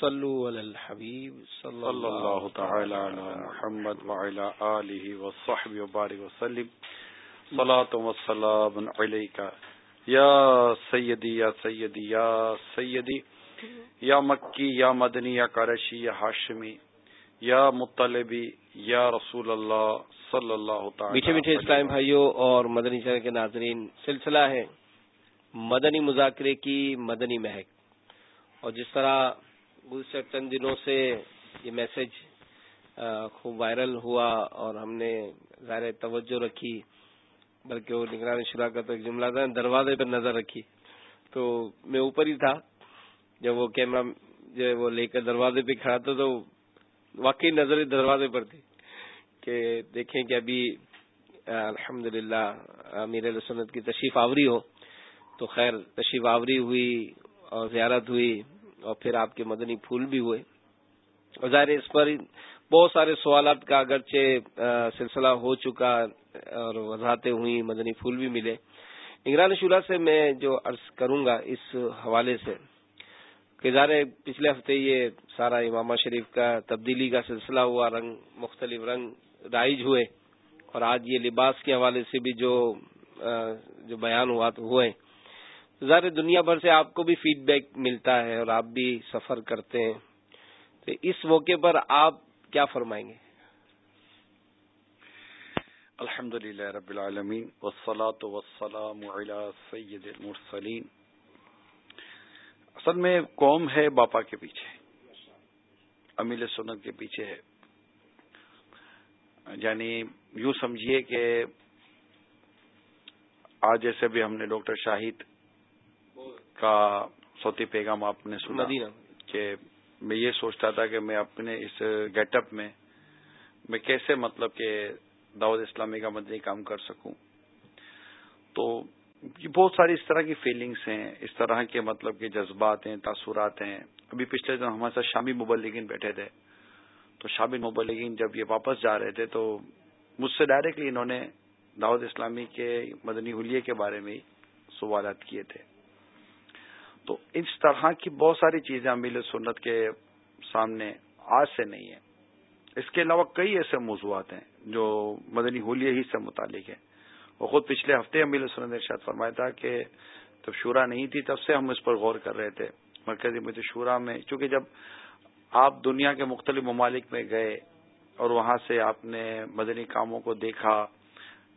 صلو علی الحبیب صلی اللہ تعالی علی محمد وعلی آلہ وصحبہ وبارک وسلم. صلاة و سلام علیکہ یا سیدی یا سیدی یا سیدی یا مکی یا مدنی یا قرشی یا ہاشمی یا مطلبی یا رسول اللہ صلی اللہ تعالی میٹھے میٹھے اسلام بھائیوں اور مدنی چینل کے ناظرین سلسلہ ہے مدنی مذاکرے کی مدنی مہک۔ اور جس طرح گزشتہ چند دنوں سے یہ میسج خوب وائرل ہوا اور ہم نے ظاہر توجہ رکھی، بلکہ وہ نگرانی شرح کا تو ایک جملہ تھا، دروازے پر نظر رکھی۔ تو میں اوپر ہی تھا، جب وہ کیمرہ جو وہ لے کر دروازے پہ کھڑا تھا تو واقعی نظر دروازے پر تھی کہ دیکھیں کہ ابھی الحمد للہ امیر سنت کی تشریف آوری ہو تو خیر تشریف آوری ہوئی اور زیارت ہوئی۔ اور پھر آپ کے مدنی پھول بھی ہوئے۔ اور ظاہر اس پر بہت سارے سوالات کا اگرچہ سلسلہ ہو چکا اور وضاحتیں ہوئی مدنی پھول بھی ملے۔ نگران شورا سے میں جو عرض کروں گا اس حوالے سے کہ ظاہر پچھلے ہفتے یہ سارا امامہ شریف کا تبدیلی کا سلسلہ ہوا، رنگ مختلف رنگ رائج ہوئے۔ اور آج یہ لباس کے حوالے سے بھی جو جو بیان ہوا تو ہوئے۔ ظاہر دنیا بھر سے آپ کو بھی فیڈ بیک ملتا ہے اور آپ بھی سفر کرتے ہیں۔ تو اس موقع پر آپ کیا فرمائیں گے؟ الحمد للہ رب العالمین وسلاۃ وسلام سید المرسلین۔ اصل میں قوم ہے، باپا کے پیچھے امیل سنت کے پیچھے ہے۔ یعنی یوں سمجھیے کہ آج جیسے بھی ہم نے ڈاکٹر شاہد کا سوتی پیغام آپ نے سنا کہ میں یہ سوچتا تھا کہ میں اپنے اس گیٹ اپ میں میں کیسے مطلب کہ دعوت اسلامی کا مدنی کام کر سکوں۔ تو یہ بہت ساری اس طرح کی فیلنگس ہیں اس طرح کے مطلب کہ جذبات ہیں تاثرات ہیں۔ ابھی پچھلے دن ہمارے ساتھ شامی مبلگین بیٹھے تھے۔ تو شامی مبلگین جب یہ واپس جا رہے تھے تو مجھ سے ڈائریکٹلی انہوں نے دعوت اسلامی کے مدنی حلیے کے بارے میں سوالات کیے تھے۔ تو اس طرح کی بہت ساری چیزیں امیل سنت کے سامنے آج سے نہیں ہیں۔ اس کے علاوہ کئی ایسے موضوعات ہیں جو مدنی ہولیے ہی سے متعلق ہیں۔ وہ خود پچھلے ہفتے امیل سنت نے شاید فرمایا تھا کہ جب شورا نہیں تھی تب سے ہم اس پر غور کر رہے تھے۔ مرکزی مجھے شورا میں، چونکہ جب آپ دنیا کے مختلف ممالک میں گئے اور وہاں سے آپ نے مدنی کاموں کو دیکھا،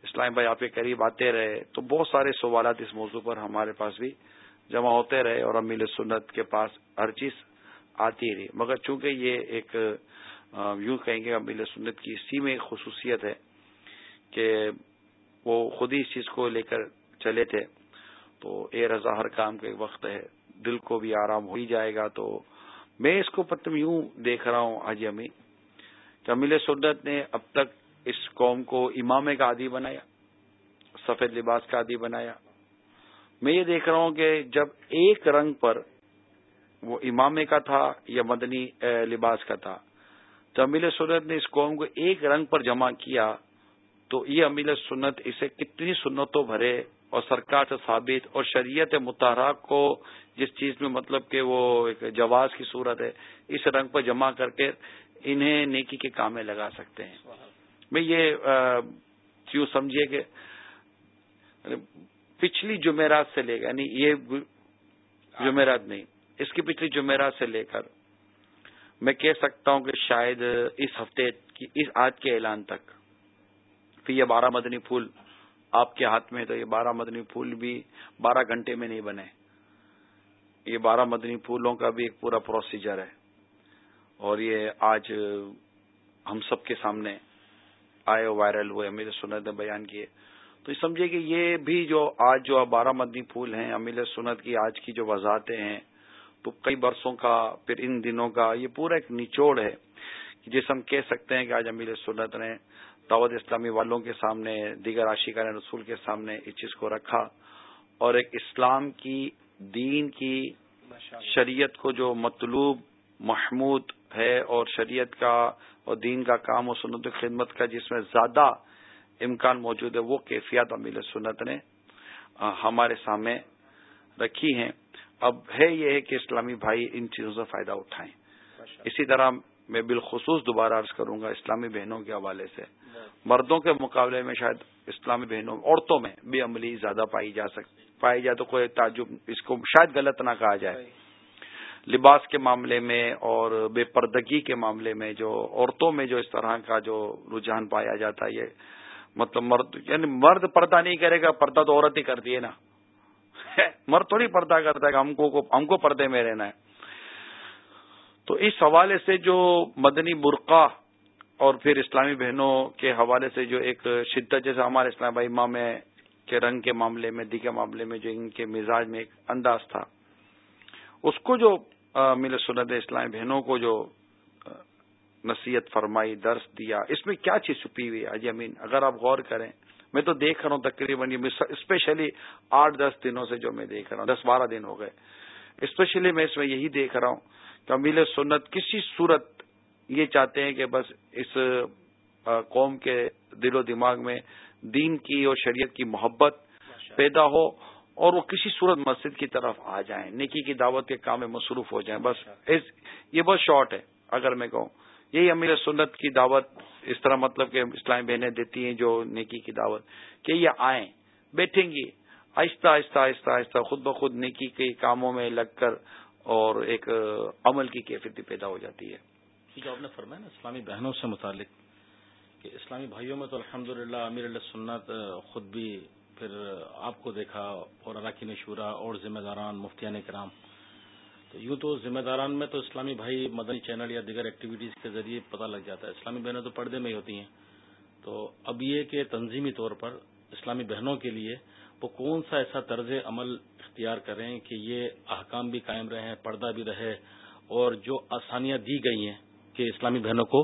اسلام بھائی آپ کے قریب آتے رہے، تو بہت سارے سوالات اس موضوع پر ہمارے پاس بھی جمع ہوتے رہے اور امیل سنت کے پاس ہر چیز آتی رہی۔ مگر چونکہ یہ ایک یوں کہیں گے امیل سنت کی اسی میں خصوصیت ہے کہ وہ خود ہی اس چیز کو لے کر چلے تھے، تو اے رضا ہر کام کا ایک وقت ہے، دل کو بھی آرام ہو ہی جائے گا۔ تو میں اس کو پتم یوں دیکھ رہا ہوں، حاجی امی، کہ امیل سنت نے اب تک اس قوم کو امام کا عادی بنایا، سفید لباس کا عادی بنایا میں یہ دیکھ رہا ہوں کہ جب ایک رنگ پر وہ امامے کا تھا یا مدنی لباس کا تھا تو امیل سنت نے اس قوم کو ایک رنگ پر جمع کیا تو یہ امیل سنت اسے کتنی سنتوں بھرے اور سرکار سے ثابت اور شریعت متحرہ کو جس چیز میں مطلب کہ وہ ایک جواز کی صورت ہے اس رنگ پر جمع کر کے انہیں نیکی کے کام میں لگا سکتے ہیں۔ میں یہ کیوں سمجھیے کہ پچھلی جمعرات سے لے کر یعنی یہ جمعرات نہیں اس کی پچھلی جمعرات سے لے کر میں کہہ سکتا ہوں کہ شاید اس ہفتے کی اس آج کے اعلان تک۔ پھر یہ بارہ مدنی پھول آپ کے ہاتھ میں تو یہ بارہ مدنی پھول بھی بارہ گھنٹے میں نہیں بنے۔ یہ بارہ مدنی پھولوں کا بھی ایک پورا پروسیجر ہے۔ اور یہ آج ہم سب کے سامنے آئے وائرل ہوئے میرے سنت بیان کیے۔ تو سمجھے کہ یہ بھی جو آج جو بارہ مدنی پھول ہیں، امیل سنت کی آج کی جو وضاحتیں ہیں، تو کئی برسوں کا، پھر ان دنوں کا، یہ پورا ایک نچوڑ ہے جس ہم کہہ سکتے ہیں کہ آج امیل سنت نے دعوت اسلامی والوں کے سامنے، دیگر عاشقان رسول کے سامنے اس چیز کو رکھا اور ایک اسلام کی، دین کی شریعت کو جو مطلوب، محمود ہے اور شریعت کا اور دین کا کام اور سنت خدمت کا جس میں زیادہ امکان موجود ہے وہ کیفیات امیل سنت نے ہمارے سامنے رکھی ہیں۔ اب ہے یہ ہے کہ اسلامی بھائی ان چیزوں سے فائدہ اٹھائیں۔ اسی طرح میں بالخصوص دوبارہ عرض کروں گا اسلامی بہنوں کے حوالے سے۔ مردوں کے مقابلے میں شاید اسلامی بہنوں عورتوں میں بے عملی زیادہ پائی جا سکتی پائی جائے تو کوئی تعجب اس کو شاید غلط نہ کہا جائے۔ لباس کے معاملے میں اور بے پردگی کے معاملے میں جو عورتوں میں جو اس طرح کا جو رجحان پایا جاتا ہے یہ مطلب مرد یعنی مرد پردہ نہیں کرے گا، پردہ تو عورت ہی کرتی ہے نا۔ مرد تھوڑی پردہ کرتا ہے ہم کو ہم کو پردے میں رہنا ہے۔ تو اس حوالے سے جو مدنی برقع اور پھر اسلامی بہنوں کے حوالے سے جو ایک شدت، جیسے ہمارے اسلام بھائی ماں میں کے رنگ کے معاملے میں دیگر معاملے میں جو ان کے مزاج میں ایک انداز تھا۔ اس کو جو مل سنت اسلامی بہنوں کو جو نصیحت فرمائی، درس دیا۔ اس میں کیا چیز چھپی ہوئی ہے؟ امین، اگر آپ غور کریں، میں تو دیکھ رہا ہوں تقریباً اسپیشلی آٹھ دس دنوں سے جو میں دیکھ رہا ہوں، دس بارہ دن ہو گئے۔ اسپیشلی میں اس میں یہی دیکھ رہا ہوں کہ امیل سنت کسی صورت یہ چاہتے ہیں کہ بس اس قوم کے دل و دماغ میں دین کی اور شریعت کی محبت پیدا ہو اور وہ کسی صورت مسجد کی طرف آ جائیں، نیکی کی دعوت کے کام میں مصروف ہو جائیں۔ بس یہ بہت شارٹ ہے، اگر میں کہوں۔ یہی امیر سنت کی دعوت، اس طرح مطلب کہ اسلامی بہنیں دیتی ہیں جو نیکی کی دعوت، کہ یہ آئیں، بیٹھیں گی، آہستہ آہستہ آہستہ آہستہ، خود بخود نیکی کے کاموں میں لگ کر اور ایک عمل کی کیفیت پیدا ہو جاتی ہے۔ جو آپ نے فرمایا نا، اسلامی بہنوں سے متعلق، کہ اسلامی بھائیوں میں تو الحمد للہ امیر اللہ سنت، خود بھی پھر آپ کو دیکھا اور اراکین شورا اور ذمہ داران، مفتیان کرام یوں تو ذمہ داران میں تو اسلامی بھائی مدنی چینل یا دیگر ایکٹیویٹیز کے ذریعے پتہ لگ جاتا ہے۔ اسلامی بہنیں تو پردے میں ہی ہوتی ہیں۔ تو اب یہ کہ تنظیمی طور پر اسلامی بہنوں کے لیے وہ کون سا ایسا طرز عمل اختیار کریں کہ یہ احکام بھی قائم رہے، پردہ بھی رہے اور جو آسانیاں دی گئی ہیں کہ اسلامی بہنوں کو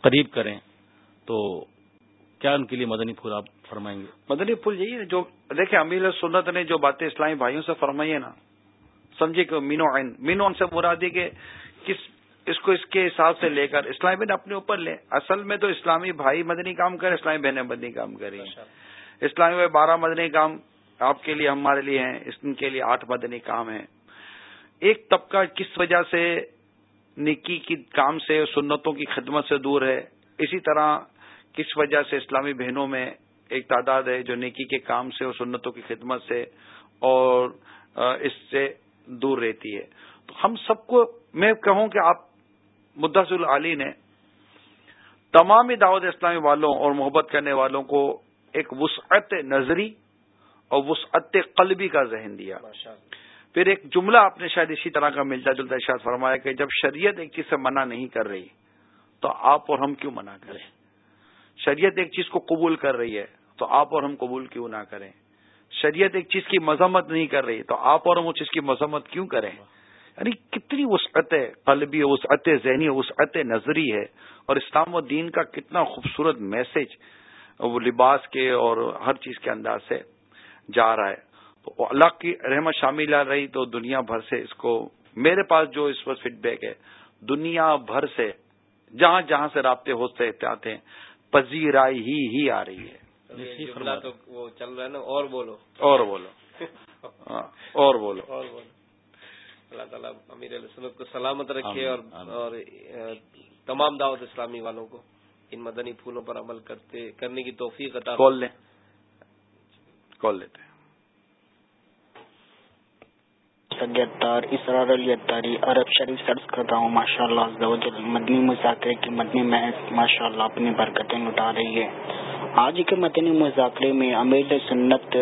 قریب کریں۔ تو کیا ان کے لیے مدنی پھول آپ فرمائیں گے؟ مدنی پھول یہی ہے جو دیکھیں امیر سنت نے جو باتیں اسلامی بھائیوں سے فرمائی ہے نا سمجھے کہ مینو عین مینو سے مرادی کہ کس اس کو اس کے حساب سے لے کر اسلامی بہن اپنے اوپر لیں۔ اصل میں تو اسلامی بھائی مدنی کام کریں اسلامی بہنیں مدنی کام کریں۔ اسلامی بھائی بارہ مدنی کام آپ کے لیے ہمارے لیے ہیں ان کے لیے آٹھ مدنی کام ہیں۔ ایک طبقہ کس وجہ سے نکی کی کام سے سنتوں کی خدمت سے دور ہے اسی طرح کس وجہ سے اسلامی بہنوں میں ایک تعداد ہے جو نیکی کے کام سے اور سنتوں کی خدمت سے اور اس سے دور رہتی ہے۔ تو ہم سب کو میں کہوں کہ آپ مدث العلی نے تمام دعوت اسلامی والوں اور محبت کرنے والوں کو ایک وسعت نظری اور وسعت قلبی کا ذہن دیا۔ پھر ایک جملہ آپ نے شاید اسی طرح کا ملتا جلتا اشاد فرمایا کہ جب شریعت ایک چیز سے منع نہیں کر رہی تو آپ اور ہم کیوں منع کریں؟ شریعت ایک چیز کو قبول کر رہی ہے تو آپ اور ہم قبول کیوں نہ کریں؟ شریعت ایک چیز کی مذمت نہیں کر رہی، تو آپ اور ہم اس چیز کی مذمت کیوں کریں؟ یعنی کتنی وسعت قلبی وسعت ذہنی وسعت نظری ہے، اور اسلام و دین کا کتنا خوبصورت میسج وہ لباس کے اور ہر چیز کے انداز سے جا رہا ہے۔ تو اللہ کی رحمت شامل آ رہی تو دنیا بھر سے اس کو، میرے پاس جو اس وقت فیڈ بیک ہے، دنیا بھر سے جہاں جہاں سے رابطے ہوتے آتے ہیں، پذیرائی ہی ہی آ رہی ہے۔ تو وہ چل رہا ہے نا اور بولو۔ اور بولو۔ ہاں، اور بولو۔ اور بولو۔ اللہ تعالیٰ امیر علیہ سنت کو سلامت رکھے اور اور تمام دعوت اسلامی والوں کو ان مدنی پھولوں پر عمل کرتے کرنے کی توفیق عطا کال لیں۔ کال لیتے ہیں۔ اسرار علی اتاری عرب شریف سرز کرتا ہوں ماشاء اللہ مدنی مذاکرے کی مدنی محض ماشاء اللہ اپنی برکتیں لٹا رہی ہے۔ آج کے مدنی مذاکرے میں امیر سنت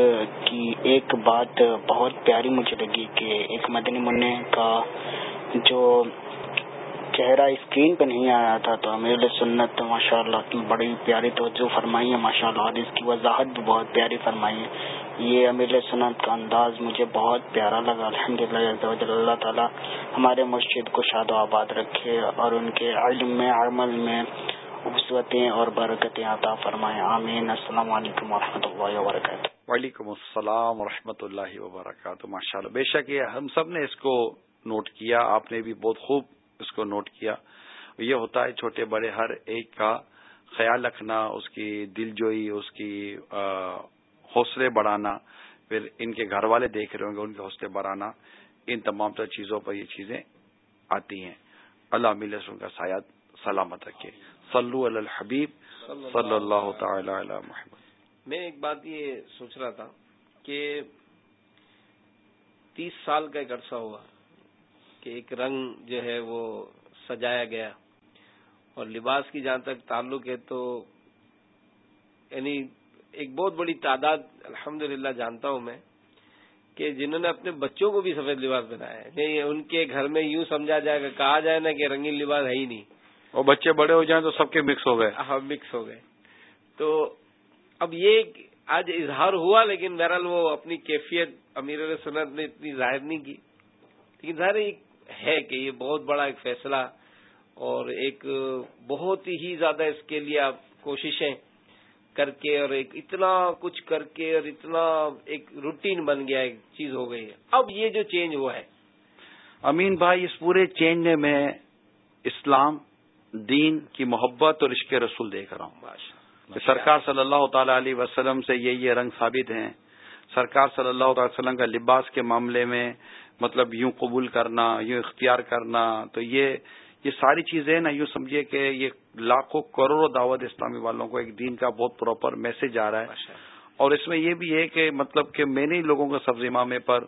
کی ایک بات بہت پیاری مجھے لگی کہ ایک مدنی منع کا جو چہرہ اسکرین پہ نہیں آیا تھا تو امیر سنت ماشاء اللہ کی بڑی پیاری توجہ فرمائی ہے ماشاء اللہ اور اس کی وضاحت بھی بہت پیاری فرمائی ہے۔ یہ امیر سنت کا انداز مجھے بہت پیارا لگا۔ الحمد للہ اللہ تعالیٰ ہمارے مسجد کو شاد و آباد رکھے اور ان کے علم میں، عمل میں خوبصورتیں اور برکتیں عطا فرمائے۔ آمین۔ السلام علیکم و اللہ وبرکاتہ۔ وعلیکم السلام و اللہ وبرکاتہ۔ ماشاء اللہ بے شک یہ ہم سب نے اس کو نوٹ کیا، آپ نے بھی بہت خوب اس کو نوٹ کیا۔ یہ ہوتا ہے چھوٹے بڑے، ہر ایک کا خیال رکھنا، اس کی دل جوئی، اس کی حوصلے بڑھانا، پھر ان کے گھر والے دیکھ رہے ہوں گے، ان کے حوصلے بڑھانا۔ ان تمام تر چیزوں پر یہ چیزیں آتی ہیں۔ اللہ مل کا سایہ، سلامت رکھے۔ صلو علی الحبیب صلی اللہ تعالی علی محمد. میں ایک بات یہ سوچ رہا تھا کہ تیس سال کا ایک عرصہ ہوا کہ ایک رنگ جو ہے وہ سجایا گیا اور لباس کی جہاں تک تعلق ہے تو یعنی ایک بہت بڑی تعداد الحمد جانتا ہوں میں کہ جنہوں نے اپنے بچوں کو بھی سفید لباس بنایا ہے۔ ان کے گھر میں یوں سمجھا جائے گا، کہا جائے نا کہ رنگین لباس ہے ہی نہیں۔ اور بچے بڑے ہو جائیں تو سب کے مکس ہو گئے۔ ہاں مکس ہو گئے۔ تو اب یہ آج اظہار ہوا لیکن بہرحال وہ اپنی کیفیت امیر سنت نے اتنی ظاہر نہیں کی۔ لیکن ظاہر ہے کہ یہ بہت بڑا ایک فیصلہ اور ایک بہت ہی زیادہ اس کے لیے آپ کوششیں کر کے اور ایک اتنا کچھ کر کے اور اتنا ایک روٹین بن گیا ایک چیز ہو گئی ہے۔ اب یہ جو چینج ہوا ہے۔ امین بھائی اس پورے چینج میں اسلام دین کی محبت اور عشق رسول دیکھ رہا ہوں سرکار صلی اللہ تعالی علیہ وسلم سے یہ یہ رنگ ثابت ہیں۔ سرکار صلی اللہ تعالی وسلم کا لباس کے معاملے میں مطلب یوں قبول کرنا یوں اختیار کرنا تو یہ یہ ساری چیزیں نا یوں سمجھیے کہ یہ لاکھوں کروڑوں دعوت اسلامی والوں کو ایک دین کا بہت پراپر میسج آ رہا ہے۔ اور اس میں یہ بھی ہے کہ مطلب کہ میں نے لوگوں کو سبزی مامے پر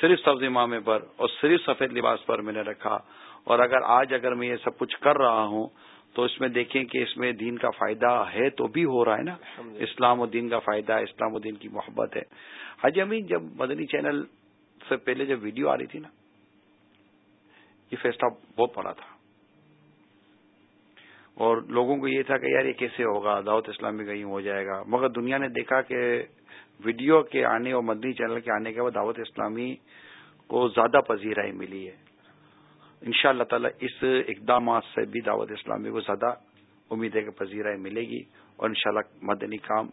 صرف سبزی مامے پر اور صرف سفید لباس پر میں نے رکھا۔ اور اگر آج اگر میں یہ سب کچھ کر رہا ہوں تو اس میں دیکھیں کہ اس میں دین کا فائدہ ہے تو بھی ہو رہا ہے نا۔ اسلام و دین کا فائدہ ہے اسلام و دین کی محبت ہے۔ حج امین جب مدنی چینل سے پہلے جب ویڈیو آ رہی تھی نا یہ فیصلہ بہت بڑا تھا۔ اور لوگوں کو یہ تھا کہ یار یہ کیسے ہوگا؟ دعوت اسلامی کہیں ہو جائے گا۔ مگر دنیا نے دیکھا کہ ویڈیو کے آنے اور مدنی چینل کے آنے کے بعد دعوت اسلامی کو زیادہ پذیرائی ملی ہے۔ ان شاء اللہ تعالی اس اقدامات سے بھی دعوت اسلامی کو زیادہ امید ہے کہ پذیرائی ملے گی اور انشاءاللہ مدنی کام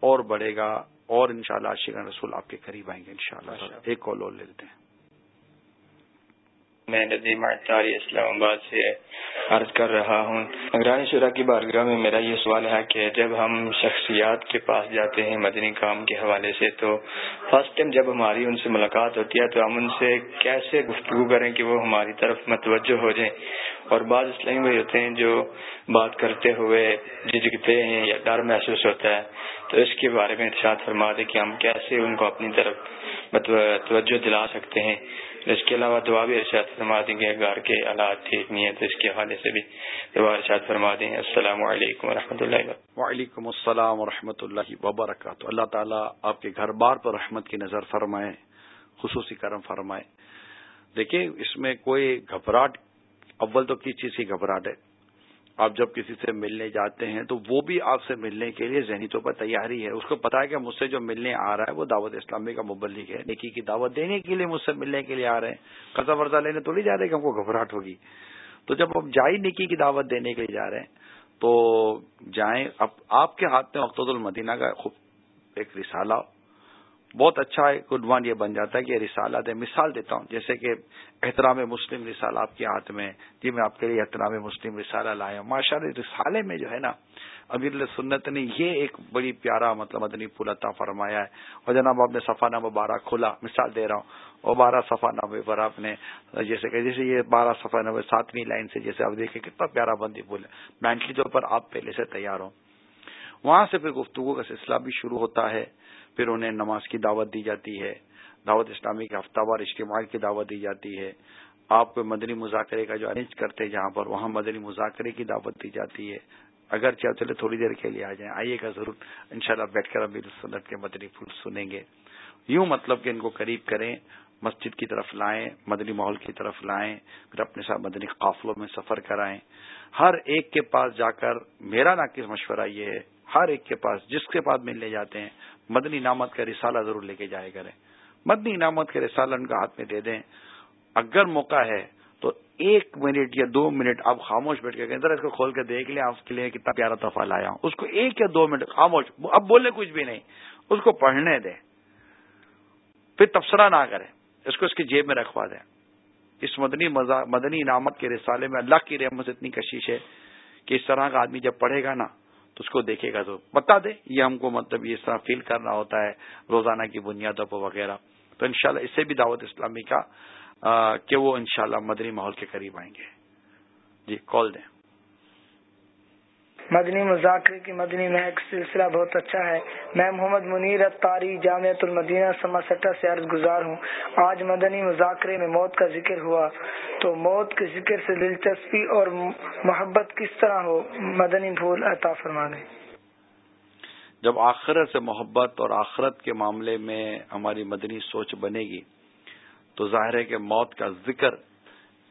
اور بڑھے گا اور انشاءاللہ شاء اللہ رسول آپ کے قریب آئیں گے انشاءاللہ۔ ایک کال اور لیتے ہیں۔ میں ندیم اٹاری اسلام آباد سے عرض کر رہا ہوں۔ نگرانی شرح کی بارگاہ میں میرا یہ سوال ہے کہ جب ہم شخصیات کے پاس جاتے ہیں مدنی کام کے حوالے سے تو فرسٹ ٹائم جب ہماری ان سے ملاقات ہوتی ہے تو ہم ان سے کیسے گفتگو کریں کہ وہ ہماری طرف متوجہ ہو جائیں؟ اور بعض اسلامی بھی ہوتے ہیں جو بات کرتے ہوئے جھجکتے ہیں یا ڈر محسوس ہوتا ہے۔ تو اس کے بارے میں ارشاد فرما دیں کہ ہم کیسے ان کو اپنی طرف توجہ دلا سکتے ہیں۔ اس کے علاوہ دعا بھی ارشاد فرما دیں گے، گھر کے آلات ٹھیک نہیں ہے تو اس کے حوالے سے بھی دعا ارشاد فرما دیں۔ السلام علیکم و رحمۃ اللہ وعلیکم السلام و رحمۃ اللہ وبرکاتہ۔ اللہ تعالیٰ آپ کے گھر بار پر رحمت کی نظر فرمائے، خصوصی کرم فرمائے۔ دیکھیں، اس میں کوئی گھبراہٹ، اول تو کس چیز کی گھبراہٹ ہے؟ آپ جب کسی سے ملنے جاتے ہیں تو وہ بھی آپ سے ملنے کے لیے ذہنی طور پر تیاری ہے۔ اس کو پتا ہے کہ مجھ سے جو ملنے آ رہا ہے وہ دعوت اسلامی کا مبلک ہے۔ نیکی کی دعوت دینے کے لیے مجھ سے ملنے کے لیے آ رہے ہیں۔ قرضہ ورزہ لینے تو نہیں جا رہے کہ ہم کو گھبراہٹ ہوگی۔ تو جب آپ جائی نیکی کی دعوت دینے کے لیے جا رہے ہیں تو جائیں، اب آپ کے ہاتھ میں مقتد المدینہ کا خوب ایک رسالہ بہت اچھا ایک عنوان یہ بن جاتا ہے کہ یہ رسالہ دے مثال دیتا ہوں، جیسے کہ احترام مسلم رسالہ آپ کے ہاتھ میں جی میں آپ کے لیے احترام مسلم رسالہ لایا ہوں۔ ماشاء اللہ، رسالے میں جو ہے نا، امیر سنت نے یہ ایک بڑی پیارا مطلب مدنی پھول عطا فرمایا ہے۔ اور جناب، آپ نے صفا نامہ بارہ کھولا، مثال دے رہا ہوں۔ اور بارہ صفا نامے پر آپ نے، جیسے کہ، جیسے یہ بارہ صفا نامے ساتویں لائن سے، جیسے آپ دیکھیں، کتنا پیارا بندی پھول ہے۔ مینٹلی طور پر آپ پہلے سے تیار ہوں۔ وہاں سے پھر گفتگو کا سلسلہ بھی شروع ہوتا ہے۔ پھر انہیں نماز کی دعوت دی جاتی ہے۔ دعوت اسلامی کے ہفتہ وار اجتماع کی دعوت دی جاتی ہے۔ آپ کو مدنی مذاکرے کا جو ارینج کرتے ہیں جہاں پر، وہاں مدنی مذاکرے کی دعوت دی جاتی ہے۔ اگر چاہ چلے تھوڑی دیر کے لیے آ جائیں، آئیے گا ضرور۔ انشاءاللہ بیٹھ کر ابھی سنت کے مدنی پھول سنیں گے۔ یوں مطلب کہ ان کو قریب کریں، مسجد کی طرف لائیں، مدنی ماحول کی طرف لائیں، پھر اپنے ساتھ مدنی قافلوں میں سفر کرائیں۔ ہر ایک کے پاس جا کر، میرا ناقص مشورہ یہ ہے، ہر ایک کے پاس جس کے پاس ملنے جاتے ہیں مدنی نامت کا رسالہ ضرور لے کے جائے کریں۔ مدنی نامت کے رسالہ ان کا ہاتھ میں دے دیں۔ اگر موقع ہے تو ایک منٹ یا دو منٹ آپ خاموش بیٹھ کے ذرا اس کو کھول کے دیکھ لیں، آپ کے لیے کتنا پیارا تحفہ لایا ہوں۔ اس کو ایک یا دو منٹ خاموش، اب بولے کچھ بھی نہیں، اس کو پڑھنے دیں۔ پھر تبصرہ نہ کریں، اس کو اس کی جیب میں رکھوا دیں۔ اس مدنی مدنی انعامت کے رسالے میں اللہ کی رحمت اتنی کشش ہے کہ اس طرح کا آدمی جب پڑھے گا نا تو اس کو دیکھے گا تو بتا دے، یہ ہم کو مطلب یہ طرح فیل کرنا ہوتا ہے، روزانہ کی بنیادوں پر وغیرہ۔ تو انشاءاللہ اس سے بھی دعوت اسلامی کا کہ وہ انشاءاللہ مدنی ماحول کے قریب آئیں گے۔ جی کال دیں۔ مدنی مذاکرے کی مدنی مہک سلسلہ بہت اچھا ہے۔ میں محمد منیر اتاری جامعۃ المدینہ سما سٹا سے عرض گزار ہوں۔ آج مدنی مذاکرے میں موت کا ذکر ہوا۔ تو موت کے ذکر سے دلچسپی اور محبت کس طرح ہو؟ مدنی بھول عطا فرما دیں۔ جب آخرت سے محبت اور آخرت کے معاملے میں ہماری مدنی سوچ بنے گی، تو ظاہر ہے کہ موت کا ذکر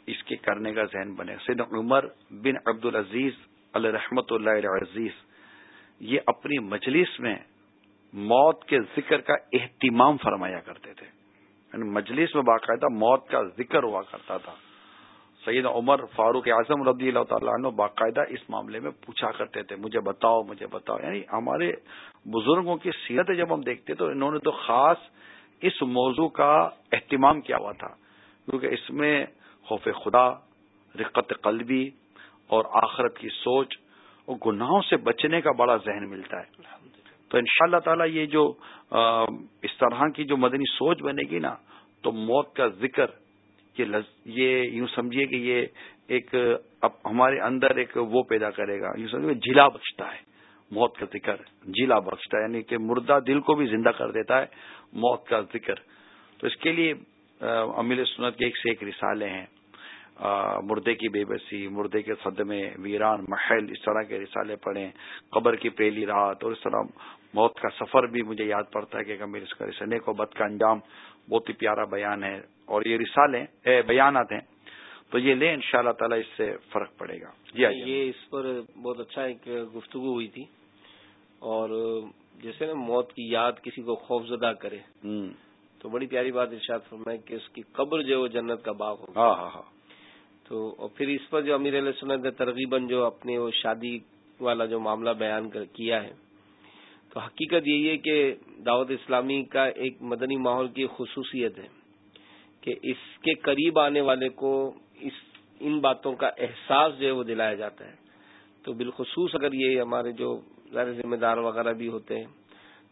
اس کے کرنے کا ذہن بنے۔ سید عمر بن عبد العزیز علیہ رحمت اللہ عزیز، یہ اپنی مجلس میں موت کے ذکر کا اہتمام فرمایا کرتے تھے۔ یعنی مجلس میں باقاعدہ موت کا ذکر ہوا کرتا تھا۔ سید عمر فاروق اعظم رضی اللہ تعالیٰ عنہ باقاعدہ اس معاملے میں پوچھا کرتے تھے، مجھے بتاؤ مجھے بتاؤ۔ یعنی ہمارے بزرگوں کی سیرت جب ہم دیکھتے تو انہوں نے تو خاص اس موضوع کا اہتمام کیا ہوا تھا۔ کیونکہ اس میں خوف خدا، رقت قلبی اور آخرت کی سوچ اور گناہوں سے بچنے کا بڑا ذہن ملتا ہے۔ تو ان شاء اللہ تعالی یہ جو اس طرح کی جو مدنی سوچ بنے گی نا تو موت کا ذکر یہ یوں سمجھیے کہ یہ ایک ہمارے اندر ایک وہ پیدا کرے گا۔ یوں سمجھیے جلا بخشتا ہے۔ موت کا ذکر جلا بخشتا ہے یعنی کہ مردہ دل کو بھی زندہ کر دیتا ہے موت کا ذکر۔ تو اس کے لیے امیل سنت کے ایک سے ایک رسالے ہیں۔ مردے کی بے بسی مردے کے صدمے ویران محل اس طرح کے رسالے پڑھیں قبر کی پہلی رات اور اس طرح موت کا سفر بھی مجھے یاد پڑتا ہے کہ امیر اس کا رسالے کو بد کا انجام بہت ہی پیارا بیان ہے اور یہ رسالے بیانات ہیں۔ تو یہ لیں ان شاء اللہ تعالیٰ اس سے فرق پڑے گا۔ جی یہ اس پر بہت اچھا ایک گفتگو ہوئی تھی۔ اور جیسے نا موت کی یاد کسی کو خوف زدہ کرے۔ تو بڑی پیاری بات ارشاد فرمائے کہ اس کی قبر جو وہ جنت کا باغ ہوگا۔ ہاں ہاں ہاں۔ تو اور پھر اس پر جو امیر علیہ سنت نے ترغیباً جو اپنے وہ شادی والا جو معاملہ بیان کیا ہے، تو حقیقت یہی ہے کہ دعوت اسلامی کا ایک مدنی ماحول کی خصوصیت ہے کہ اس کے قریب آنے والے کو اس، ان باتوں کا احساس جو ہے وہ دلایا جاتا ہے۔ تو بالخصوص اگر یہ ہمارے جو ذرا ذمہ دار وغیرہ بھی ہوتے ہیں،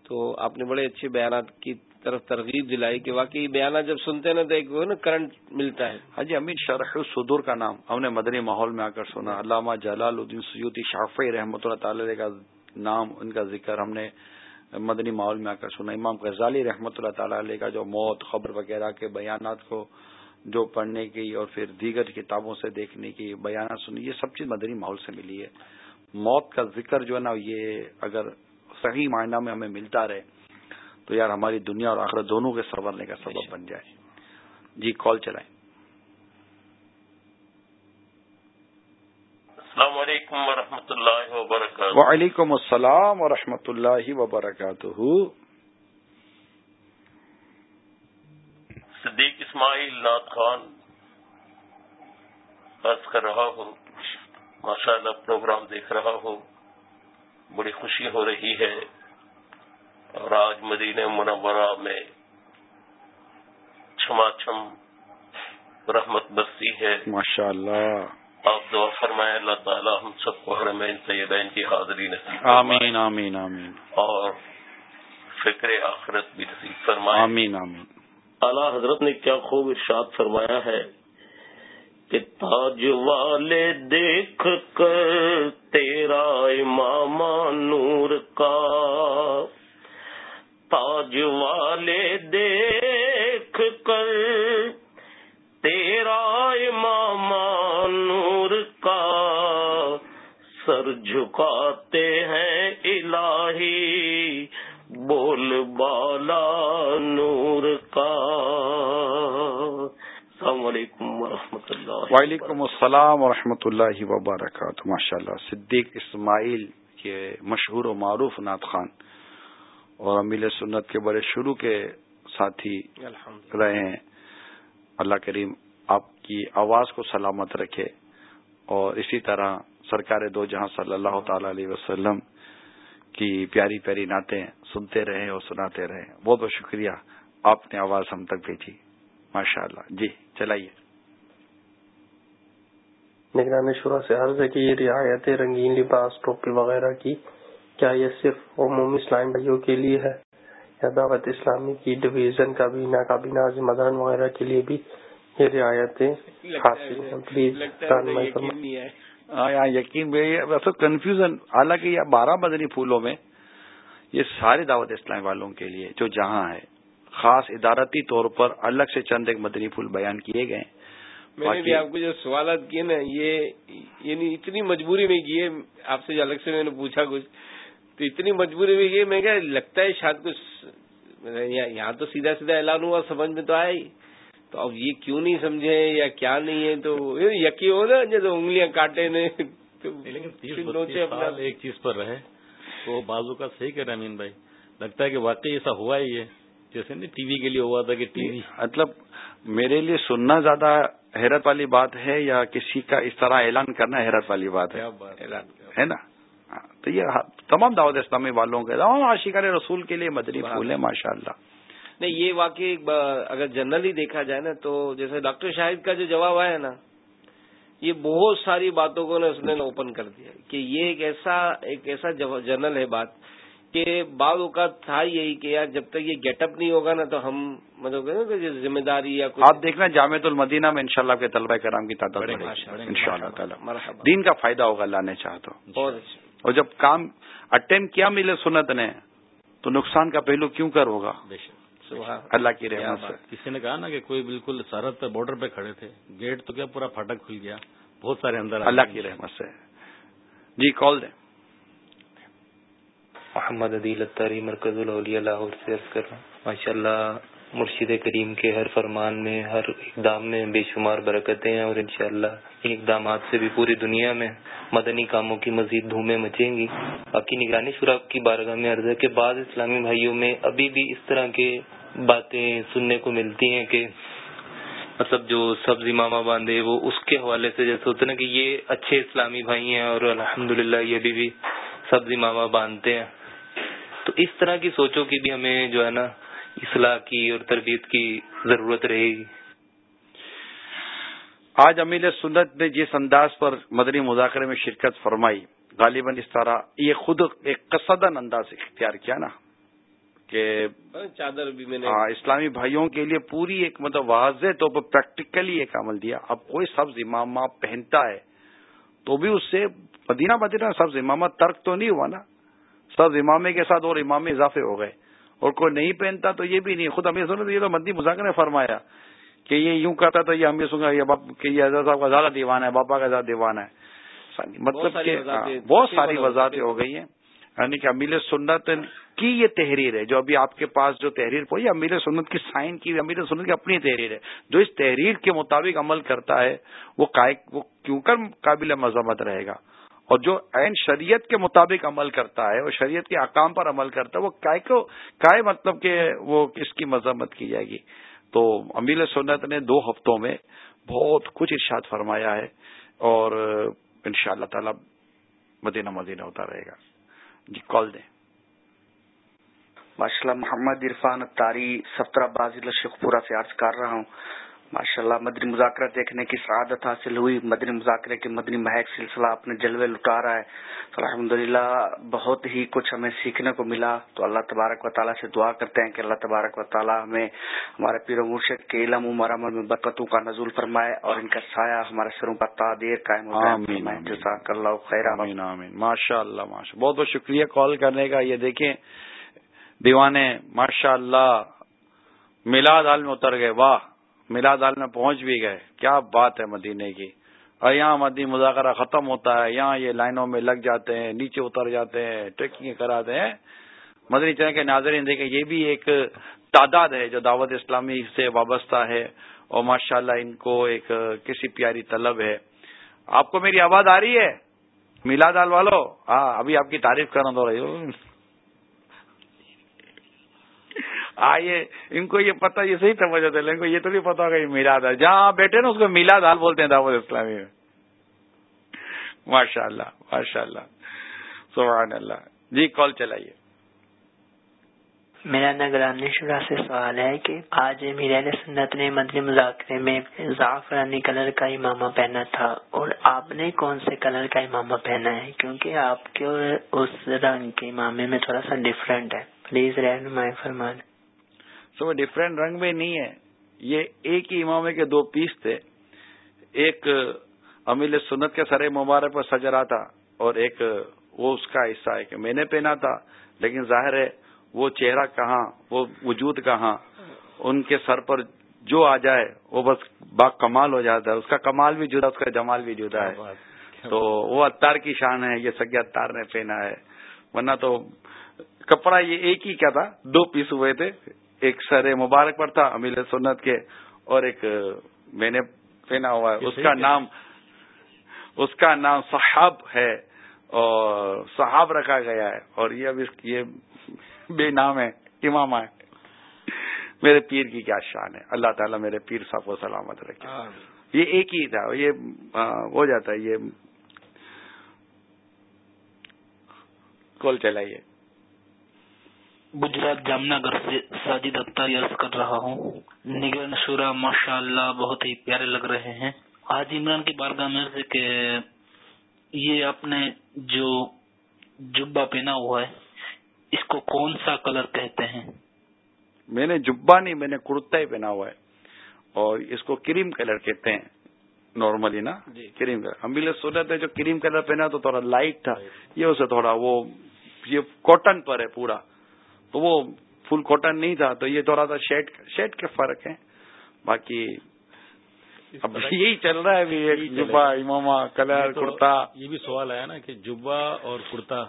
تو آپ نے بڑے اچھے بیانات کی طرف ترغیب دلائی کہ واقعی بیانات جب سنتے ہیں نا تو ایک نا کرنٹ ملتا ہے۔ ہاں جی امین شرح صدور کا نام۔ ہم نے مدنی ماحول میں آ کر سنا۔ علامہ جلال الدین سیوتی شافی رحمۃ اللہ تعالی کا نام، ان کا ذکر ہم نے مدنی ماحول میں آ کر سنا۔ امام غزالی رحمۃ اللہ تعالی علیہ کا جو موت، خبر وغیرہ کے بیانات کو جو پڑھنے کی اور پھر دیگر کتابوں سے دیکھنے کی بیانات سنی، یہ سب چیز مدنی ماحول سے ملی ہے۔ موت کا ذکر جو ہے نا، یہ اگر صحیح معنی میں ہمیں ملتا رہے تو یار ہماری دنیا اور آخرت دونوں کے سنورنے کا سبب بن جائے۔ جی کال چلائیں۔ السلام علیکم ورحمۃ اللہ وبرکاتہ۔ وعلیکم السلام ورحمۃ اللہ وبرکاتہ۔ صدیق اسماعیل ناد خان بس کر رہا ہوں ماشاء اللہ پروگرام دیکھ رہا ہوں بڑی خوشی ہو رہی ہے۔ اور آج مدینہ منورہ میں چھما چھم رحمت بستی ہے۔ ماشاء اللہ آپ دعا فرمائے اللہ تعالیٰ ہم سب کو حرمین طیبین کی حاضری نصیب آمین آمین آمین۔ اور فکر آخرت بھی نصیب فرمائے۔ آمین آمین۔ اعلیٰ حضرت نے کیا خوب ارشاد فرمایا ہے کہ تاج والے دیکھ کر تیرا امام نور کا تاج والے دیکھ کر تیرا امام نور کا سر جھکاتے ہیں الہی، بول بالا نور کا۔ السلام علیکم ورحمۃ اللہ وعلیکم السلام ورحمۃ اللہ وبرکاتہ۔ ماشاء اللہ صدیق اسماعیل کے مشہور و معروف نعت خان۔ اور امیل سنت کے بڑے شروع کے ساتھی رہے ہیں۔ اللہ کریم آپ کی آواز کو سلامت رکھے اور اسی طرح سرکار دو جہاں صلی اللہ تعالی علیہ وسلم کی پیاری پیاری نعتیں سنتے رہے اور سناتے رہے۔ بہت بہت شکریہ۔ آپ نے آواز ہم تک بھیجی۔ ماشاء اللہ جی چلائیے۔ نگران شورا سے عرض ہے کہ یہ رعایت رنگین لباس ٹوپی وغیرہ کی کیا یہ صرف عمومی اسلام بھائیوں کے لیے ہے یا دعوت اسلامی کی ڈویژن کابینہ کابینہ ذمہ داران وغیرہ کے لیے بھی یہ رعایتیں حاصل پلیز ہاں یقین کنفیوژن حالانکہ یہ بارہ مدنی پھولوں میں یہ سارے دعوت اسلام والوں کے لیے جو جہاں ہے خاص ادارتی طور پر الگ سے چند ایک مدنی پھول بیان کیے گئے میں نے بھی آپ کو جو سوالات کیے نا یہ یعنی اتنی مجبوری میں کیے آپ سے الگ سے میں نے پوچھا کچھ۔ تو اتنی مجبوری کیے میں کیا لگتا ہے شاید کچھ یہاں تو سیدھا سیدھا اعلان ہوا سمجھ میں تو آیا ہی تو اب یہ کیوں نہیں سمجھے یا کیا نہیں ہے؟ تو یقین ہو نا جیسے انگلیاں کاٹے نے۔ ایک چیز پر رہے۔ تو بازو کا صحیح کہہ رہے امین بھائی۔ لگتا ہے کہ واقعی ایسا ہوا ہی ہے۔ جیسے نا ٹی وی کے لیے ہوا تھا کہ ٹی وی۔ مطلب میرے لیے سننا زیادہ حیرت والی بات ہے یا کسی کا اس طرح اعلان کرنا حیرت والی بات ہے؟ ہے نا؟ تو یہ تمام دعوت اسلامی والوں کے تمام عاشقان رسول کے لیے مدنی پھول ہے ماشاء اللہ نہیں یہ واقعی اگر جنرلی دیکھا جائے نا تو جیسے ڈاکٹر شاہد کا جو جواب آیا نا یہ بہت ساری باتوں کو اس نے اوپن کر دیا کہ یہ ایک ایسا ایک ایسا جنرل ہے بات کہ بعض اوقات تھا یہی کہ یار جب تک یہ گیٹ اپ نہیں ہوگا نا تو ہم مطلب ذمہ داری یا آپ دیکھنا جامع المدینہ میں انشاءاللہ آپ کے طلبہ کرام کی تعداد ان شاء اللہ دین کا فائدہ ہوگا اللہ نے چاہ تو۔ بہت اچھا۔ اور جب کام اٹمپ کیا ملے سنت نے تو نقصان کا پہلو کیوں کر ہوگا؟ اللہ کی رحمت سے۔ کسی نے کہا نا کہ کوئی بالکل سرحد پہ بارڈر پہ کھڑے تھے گیٹ تو کیا پورا پھٹک کھل گیا؟ بہت سارے اندر اللہ کی رحمت سے۔ جی کال دیں۔ محمد عدیل اتاری مرکز الاولیاء لاہور سے عرض کر رہا ہوں۔ ماشاء اللہ مرشد کریم کے ہر فرمان میں ہر اقدام میں بے شمار برکتیں ہیں اور انشاءاللہ ان اقدامات سے بھی پوری دنیا میں مدنی کاموں کی مزید دھومیں مچیں گی۔ باقی نگرانی شراب کی بارگاہ میں عرض ہے کہ بعض اسلامی بھائیوں میں ابھی بھی اس طرح کے باتیں سننے کو ملتی ہیں کہ مطلب جو سبز امامہ باندھے وہ اس کے حوالے سے جیسے ہوتے نا کہ یہ اچھے اسلامی بھائی ہیں اور الحمدللہ یہ بھی, بھی سبز امامہ باندھتے ہیں۔ تو اس طرح کی سوچوں کی بھی ہمیں جو ہے نا اصلاح کی اور تربیت کی ضرورت رہے گی۔ آج امیل سنت نے جس انداز پر مدنی مذاکرے میں شرکت فرمائی غالباً اس طرح یہ خود ایک قصدن انداز اختیار کیا نا کہ چادر بھی میں نے ہاں اسلامی بھائیوں کے لیے پوری ایک مطلب واضح طور پر پریکٹیکلی ایک عمل دیا۔ اب کوئی سبز امامہ پہنتا ہے تو بھی اس سے مدینہ مدینہ سبز امامہ ترک تو نہیں ہوا نا۔ سب امامے کے ساتھ اور امام اضافے ہو گئے۔ اور کوئی نہیں پہنتا تو یہ بھی نہیں. خود ہمیں سنو یہ تو مدی مذاکر نے فرمایا کہ یہ یوں کرتا تھا یہ ہمیں سنگا یہ کہ یہ حضرت صاحب کا زیادہ دیوانہ ہے باپا کا زیادہ دیوانہ ہے۔ مطلب کہ بہت ساری وضاحتیں ہو گئی ہیں۔ یعنی کہ امیل سنت کی یہ تحریر ہے جو ابھی آپ کے پاس جو تحریر پڑی امیر سنت کی سائن کی امیر سنت کی اپنی تحریر ہے۔ جو اس تحریر کے مطابق عمل کرتا ہے وہ کیوں کر قابل مذمت رہے گا؟ اور جو عین شریعت کے مطابق عمل کرتا ہے اور شریعت کے اقام پر عمل کرتا ہے، وہ کائے کو کائے مطلب کہ وہ کس کی مذمت کی جائے گی؟ تو امیل سنت نے دو ہفتوں میں بہت کچھ ارشاد فرمایا ہے اور ان شاء اللہ تعالی مدینہ مدینہ ہوتا رہے گا۔ جی کال دیں۔ ماشاء اللہ محمد عرفان تاری سفتر بازی شیخ پورا سے عرض کر رہا ہوں۔ ماشاء اللہ مدنی مذاکرہ دیکھنے کی سعادت حاصل ہوئی۔ مدنی مذاکرے کے مدنی مہک سلسلہ اپنے جلوے لٹا رہا ہے۔ الحمد للہ بہت ہی کچھ ہمیں سیکھنے کو ملا۔ تو اللہ تبارک و تعالیٰ سے دعا کرتے ہیں کہ اللہ تبارک و تعالیٰ ہمیں ہمارے پیر و مرشد کے علم عمر عمل میں برکتوں کا نزول فرمائے اور ان کا سایہ ہمارے سروں کا تعدیر قائم جزاک اللہ خیر۔ ماشاء اللہ ماشاء بہت بہت شکریہ کال کرنے کا۔ یہ دیکھیں دیوانے ماشاء اللہ میلاد حال میں اتر گئے۔ واہ! میلاد دال میں پہنچ بھی گئے۔ کیا بات ہے مدینے کی۔ اور یہاں مدی مذاکرہ ختم ہوتا ہے۔ یہاں یہ لائنوں میں لگ جاتے ہیں، نیچے اتر جاتے ہیں، ٹریکنگ کراتے ہیں۔ مدنی چین کے ناظرین دیکھیں، یہ بھی ایک تعداد ہے جو دعوت اسلامی سے وابستہ ہے۔ اور ماشاء اللہ ان کو ایک کسی پیاری طلب ہے۔ آپ کو میری آواز آ رہی ہے؟ میلاد دال والو؟ ہاں ابھی آپ کی تعریف کرنا تو رہی ہو آئیے، ان کو یہ پتا یہ صحیح سمجھ آتا ان کو یہ تو نہیں پتا ہوگا یہ میلاد جہاں آپ بیٹھے نا، اس کو میلاد حال بولتے ہیں دعوت اسلامی میں۔ ماشاء اللہ ماشاء اللہ سبحان اللہ جی کال چلائیے۔ میرا نگرانی شورا سے سوال ہے کہ آج میرا سنت نے مدنی مذاکرے میں زعفرانی کلر کا امامہ پہنا تھا۔ اور آپ نے کون سے کلر کا امامہ پہنا ہے؟ کیونکہ آپ کے اس رنگ کے امامے میں تھوڑا سا ڈفرینٹ ہے۔ پلیز رہنمائی فرمان سو وہ ڈفرینٹ رنگ میں نہیں ہے۔ یہ ایک ہی امام کے دو پیس تھے۔ ایک امیل سنت کے سر مبارک پر سجرا تھا اور ایک وہ اس کا حصہ ہے کہ میں نے پہنا تھا۔ لیکن ظاہر ہے وہ چہرہ کہاں وہ وجود کہاں ان کے سر پر جو آ جائے وہ بس با کمال ہو جاتا ہے۔ اس کا کمال بھی جدا اس کا جمال بھی جدا ہے۔ تو وہ اتار کی شان ہے یہ سگے اتار نے پہنا ہے۔ ورنہ تو کپڑا یہ ایک ہی کیا تھا؟ دو پیس ہوئے تھے۔ ایک سر مبارک پر تھا امیل سنت کے اور ایک میں نے پہنا ہوا ہے۔ اس کا نام اس کا نام صحاب ہے اور صحاب رکھا گیا ہے۔ اور یہ اب یہ بے نام ہے امام ہے۔ میرے پیر کی کیا شان ہے۔ اللہ تعالیٰ میرے پیر صاحب کو سلامت رکھے۔ یہ ایک ہی تھا یہ ہو جاتا ہے یہ۔ کال چلائیے۔ گجرات جامنا گھر سے ساجد اختاری عرض کر رہا ہوں۔ نگر نشورہ ماشاء اللہ بہت ہی پیارے لگ رہے ہیں۔ آج عمران کی بارگاہ میں سے کہ یہ آپ نے جو جبا پہنا ہوا ہے اس کو کون سا کلر کہتے ہیں؟ میں نے جبا نہیں میں نے کرتا ہی پہنا ہوا ہے۔ اور اس کو کریم کلر کہتے ہیں۔ نارملی نا؟ جی۔ Cream colour. ہم بھی سوچا تھے جو کریم کلر پہنا تو تھوڑا لائٹ تھا۔ یہ اسے تھوڑا وہ یہ کاٹن پر ہے پورا۔ تو وہ فل کاٹن نہیں تھا تو یہ تھوڑا سا شیڈ شیڈ کے فرق ہے باقی اب یہی چل رہا ہے جبا اماما کلر کرتا۔ یہ بھی سوال آیا نا کہ جبا اور کرتا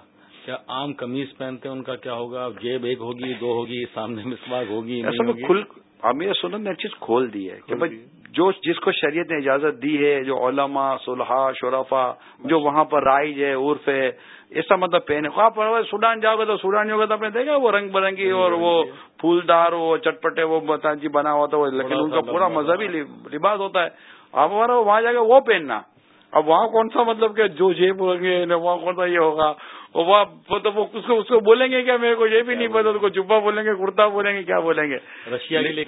کیا عام قمیض پہنتے ہیں؟ ان کا کیا ہوگا؟ جیب ایک ہوگی دو ہوگی سامنے مسواگ ہوگی کھل امیر سنت نے چیز کھول دی ہے کہ بھائی جو جس کو شریعت نے اجازت دی ہے جو علماء صلحہ شرفا جو وہاں پر رائج ہے عرف ہے ایسا مطلب پہنے آپ سوڈان جاؤ گے تو سوڈان تو آپ نے دیکھا وہ رنگ برنگی اور وہ پھولدار وہ چٹپٹے وہ بتا جی بنا ہوا تھا لیکن ان کا پورا مذہبی لباس ہوتا ہے۔ آپ ہمارا وہاں جا کے وہ پہننا اب وہاں کون سا مطلب کہ جو جیب ہوں گے وہاں کون سا یہ ہوگا؟ مطلب وہ اس کو اس کو بولیں گے کیا؟ میرے کو یہ بھی نہیں پتا کو چپا بولیں گے کرتا بولیں گے کیا بولیں گے؟ رشیا کے لیے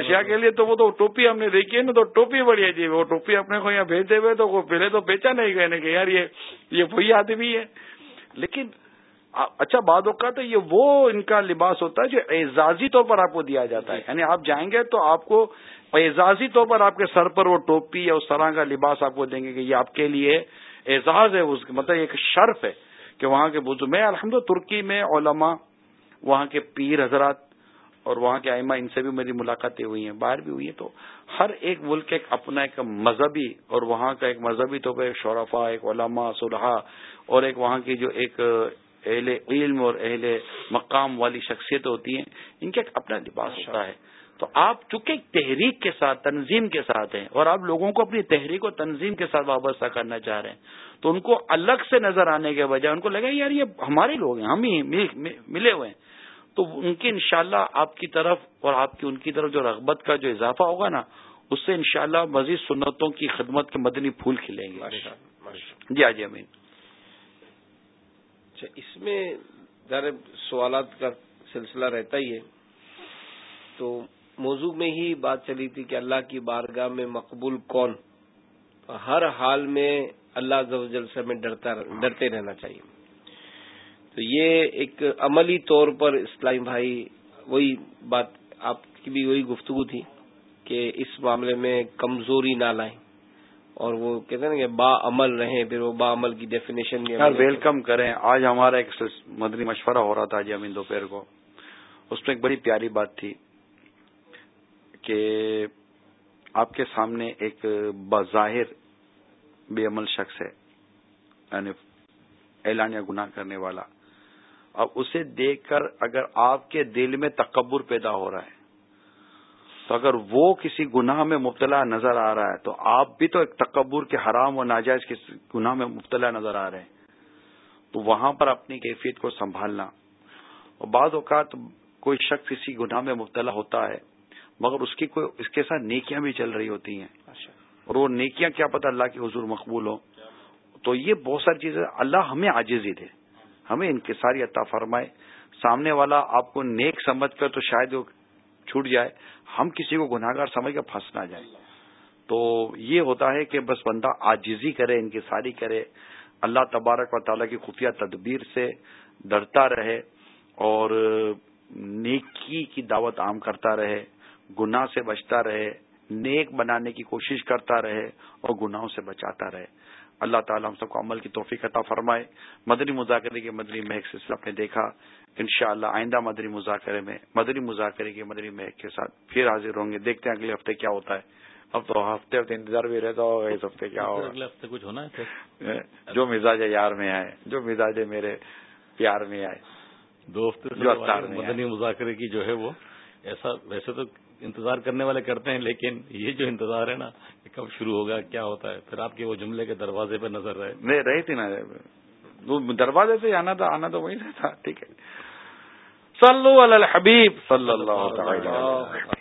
رشیا کے لیے۔ تو وہ تو ٹوپی ہم نے دیکھی ہے نا تو ٹوپی بڑی عجیب ہے وہ ٹوپی اپنے کو یہاں بھیجتے ہوئے تو پہلے تو بیچا نہیں گئے کہ یار یہ یہ وہی آدمی ہے۔ لیکن اچھا بعد اوقات یہ وہ ان کا لباس ہوتا ہے جو اعزازی طور پر آپ کو دیا جاتا ہے۔ یعنی آپ جائیں گے تو آپ کو اعزازی طور پر آپ کے سر پر وہ ٹوپی یا اس طرح کا لباس آپ کو دیں گے کہ یہ آپ کے لیے اعزاز ہے اس مطلب ایک شرف ہے۔ کہ وہاں کے بزرگ، میں الحمد ترکی میں علماء، وہاں کے پیر حضرات اور وہاں کے آئمہ ان سے بھی میری ملاقاتیں ہوئی ہیں، باہر بھی ہوئی ہیں، تو ہر ایک ملک ایک اپنا ایک مذہبی اور وہاں کا ایک مذہبی طور پر ایک شورفا ایک علماء صلحہ اور ایک وہاں کی جو ایک اہل علم اور اہل مقام والی شخصیت ہوتی ہیں، ان کا ایک اپنا لباس ہوتا ہے۔ تو آپ چونکہ تحریک کے ساتھ تنظیم کے ساتھ ہیں اور آپ لوگوں کو اپنی تحریک و تنظیم کے ساتھ وابستہ کرنا چاہ رہے ہیں تو ان کو الگ سے نظر آنے کے بجائے ان کو لگا یار یہ ہمارے لوگ ہیں ہم ہی ملے ہوئے ہیں۔ تو ان کی انشاءاللہ آپ کی طرف اور آپ کی ان کی طرف جو رغبت کا جو اضافہ ہوگا نا اس سے انشاءاللہ مزید سنتوں کی خدمت کے مدنی پھول کھلیں گے۔ جی آجی امین۔ اچھا اس میں ذرا سوالات کا سلسلہ رہتا ہی ہے۔ تو موضوع میں ہی بات چلی تھی کہ اللہ کی بارگاہ میں مقبول کون؟ ہر حال میں اللہ زوجل سے میں ڈرتے رہنا چاہیے۔ تو یہ ایک عملی طور پر اسلامی بھائی وہی بات آپ کی بھی وہی گفتگو تھی کہ اس معاملے میں کمزوری نہ لائیں اور وہ کہتے ہیں نا کہ با عمل رہیں پھر وہ با عمل کی ڈیفینیشن ویلکم کریں۔ آج ہمارا ایک مدنی مشورہ ہو رہا تھا جی امین دوپہر کو۔ اس میں ایک بڑی پیاری بات تھی۔ کہ آپ کے سامنے ایک بظاہر بے عمل شخص ہے یعنی اعلانیہ گناہ کرنے والا۔ اب اسے دیکھ کر اگر آپ کے دل میں تکبر پیدا ہو رہا ہے، تو اگر وہ کسی گناہ میں مبتلا نظر آ رہا ہے، تو آپ بھی تو ایک تکبر کے حرام و ناجائز کسی گناہ میں مبتلا نظر آ رہے ہیں۔ تو وہاں پر اپنی کیفیت کو سنبھالنا۔ اور بعض اوقات کوئی شخص کسی گناہ میں مبتلا ہوتا ہے مگر اس کی کوئی اس کے ساتھ نیکیاں بھی چل رہی ہوتی ہیں۔ اچھا۔ اور وہ نیکیاں کیا پتہ اللہ کے حضور مقبول ہو تو یہ بہت ساری چیزیں اللہ ہمیں عاجزی دے۔ ہمیں ان کے ساری عطا فرمائے۔ سامنے والا آپ کو نیک سمجھ کر تو شاید وہ چھوٹ جائے۔ ہم کسی کو گناہ گار سمجھ کر پھنس نہ جائیں۔ تو یہ ہوتا ہے کہ بس بندہ آجزی کرے ان کی ساری کرے۔ اللہ تبارک و تعالیٰ کی خفیہ تدبیر سے ڈرتا رہے اور نیکی کی دعوت عام کرتا رہے۔ گناہ سے بچتا رہے نیک بنانے کی کوشش کرتا رہے اور گناہوں سے بچاتا رہے۔ اللہ تعالیٰ ہم سب کو عمل کی توفیق عطا فرمائے۔ مدنی مذاکرے کے مدنی مہک سلسلہ نے دیکھا۔ انشاءاللہ آئندہ مدنی مذاکرے میں مدنی مذاکرے کے مدنی مہک کے ساتھ پھر حاضر ہوں گے۔ دیکھتے ہیں اگلے ہفتے کیا ہوتا ہے۔ اب تو ہفتے ہفتے انتظار بھی رہتا ہوگا اس ہفتے کیا ہوگا۔ اگلے ہفتے کچھ ہونا ہے جو مزاج یار میں آئے جو مزاج میرے پیار میں آئے۔ دو ہفتے مدنی مذاکرے کی جو ہے وہ ایسا ویسے تو انتظار کرنے والے کرتے ہیں، لیکن یہ جو انتظار ہے نا، یہ کب شروع ہوگا، کیا ہوتا ہے؟ پھر آپ کے وہ جملے کے دروازے پہ نظر رہے نہیں، رہی تھی نا۔ دروازے سے آنا تھا، آنا تو وہی تھا ٹھیک ہے۔ صلو علی الحبیب، صلی اللہ تعالی